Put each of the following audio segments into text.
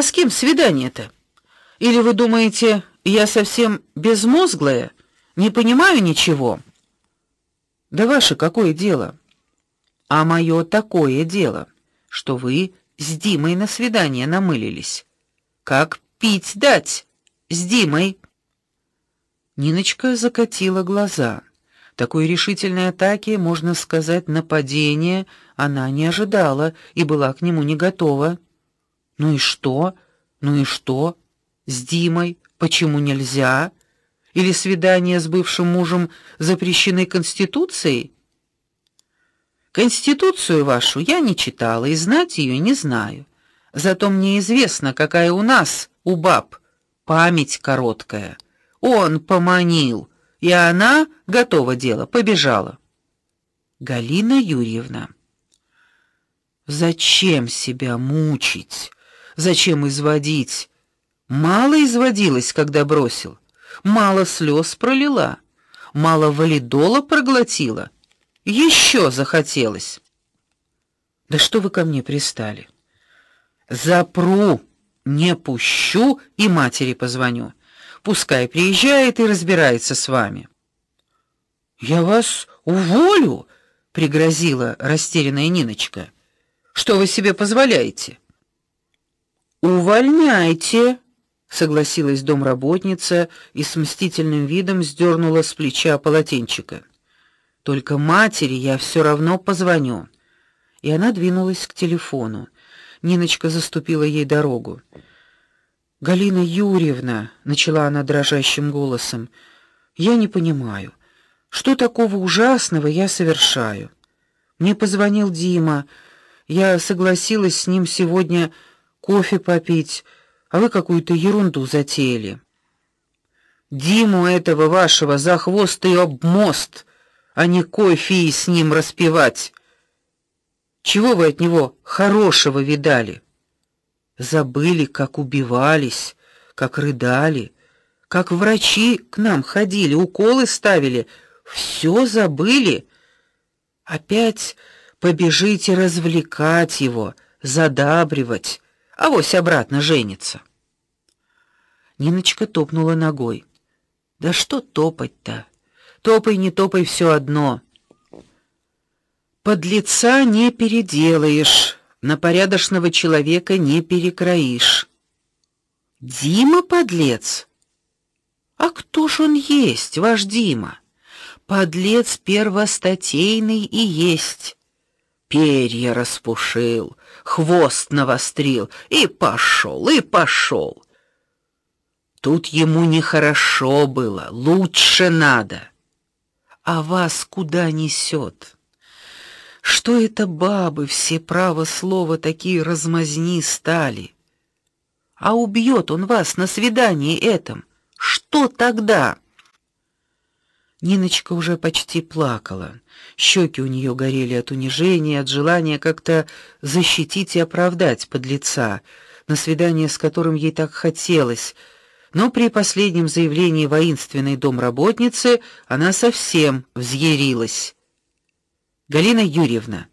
А с кем свидание-то? Или вы думаете, я совсем безмозглая, не понимаю ничего? Да ваше какое дело? А мое такое дело, что вы с Димой на свидание намылились. Как пить дать с Димой? Ниночка закатила глаза. Такой решительной атаки, можно сказать, нападения, она не ожидала и была к нему не готова. Ну и что? Ну и что? С Димой почему нельзя? Или свидания с бывшим мужем запрещены конституцией? Конституцию вашу я не читала и знать ее не знаю. Зато мне известно, какая у нас, у баб, память короткая. Он поманил, и она готова дело, побежала. Галина Юрьевна Зачем себя мучить? Зачем изводить? Мало изводилась, когда бросил. Мало слез пролила, мало валидола проглотила. Еще захотелось. Да что вы ко мне пристали? Запру, не пущу и матери позвоню. Пускай приезжает и разбирается с вами. Я вас уволю, пригрозила растерянная Ниночка. Что вы себе позволяете? Увольняйте, согласилась домработница и с мстительным видом сдернула с плеча полотенчика. Только матери я все равно позвоню. И она двинулась к телефону. Ниночка заступила ей дорогу. Галина Юрьевна, начала она дрожащим голосом. Я не понимаю, что такого ужасного я совершаю. Мне позвонил Дима, я согласилась с ним сегодня кофе попить, а вы какую-то ерунду затеяли. Диму этого вашего за хвост и об мост, а не кофе и с ним распевать. Чего вы от него хорошего видали? Забыли, как убивались, как рыдали, как врачи к нам ходили, уколы ставили, все забыли. Опять побежите развлекать его, задабривать, а вось обратно женится. Ниночка топнула ногой. Да что топать-то? Топай не топай все одно. Под лица не переделаешь, на порядочного человека не перекроишь. Дима подлец. А кто ж он есть, ваш Дима? Подлец первостатейный и есть перья распушил, хвост навострил и пошел, и пошел. Тут ему нехорошо было, лучше надо. А вас куда несет? Что это бабы все право слова такие размазни стали? А убьет он вас на свидании этом. Что тогда? Ниночка уже почти плакала. Щеки у нее горели от унижения, от желания как-то защитить и оправдать подлеца, на свидание с которым ей так хотелось. Но при последнем заявлении воинственной домработницы она совсем взъярилась. Галина Юрьевна,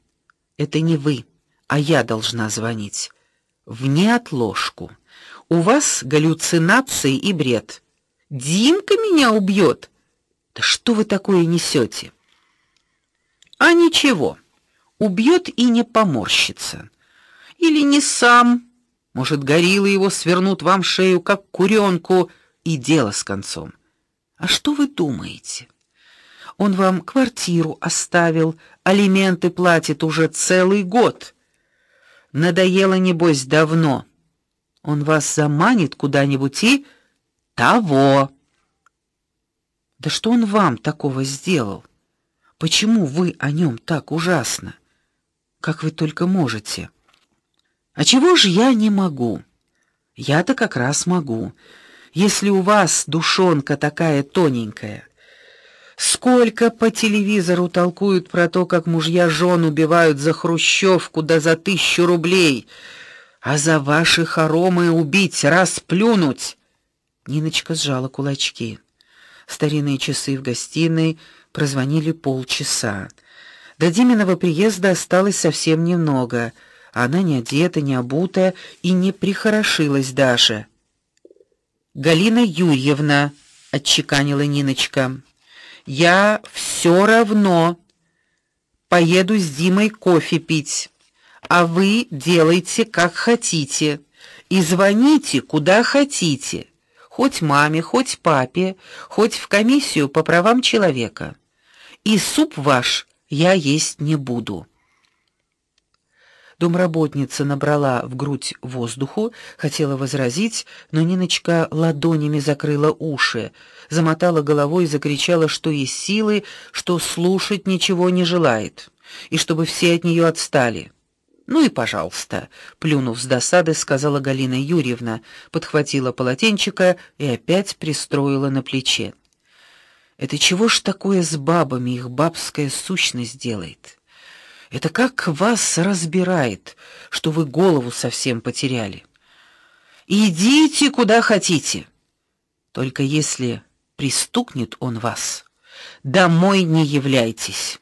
это не вы, а я должна звонить. В неотложку. У вас галлюцинации и бред. Димка меня убьет. Да что вы такое несете? А ничего. Убьет и не поморщится. Или не сам. Может, гориллы его свернут вам шею как куренку и дело с концом. А что вы думаете? Он вам квартиру оставил, алименты платит уже целый год. Надоело небось давно. Он вас заманит куда-нибудь и того. Да что он вам такого сделал? Почему вы о нем так ужасно? Как вы только можете? А чего же я не могу? Я-то как раз могу. Если у вас душонка такая тоненькая, сколько по телевизору толкуют про то, как мужья жен убивают за хрущевку да за тысячу рублей, а за ваши хоромы убить, расплюнуть. Ниночка сжала кулачки. Старинные часы в гостиной прозвонили полчаса. До Диминого приезда осталось совсем немного. она не одета, не обута и не прихорошилась даже. Галина Юрьевна, отчеканила Ниночка. Я все равно поеду с Димой кофе пить, а вы делайте как хотите и звоните куда хотите, хоть маме, хоть папе, хоть в комиссию по правам человека. И суп ваш я есть не буду. Домработница набрала в грудь воздуху, хотела возразить, но Ниночка ладонями закрыла уши, замотала головой и закричала, что есть силы, что слушать ничего не желает, и чтобы все от нее отстали. Ну и, пожалуйста, плюнув с досады, сказала Галина Юрьевна, подхватила полотенчика и опять пристроила на плече. Это чего ж такое с бабами их бабская сущность делает? Это как вас разбирает, что вы голову совсем потеряли. Идите куда хотите. Только если пристукнет он вас, домой не являйтесь.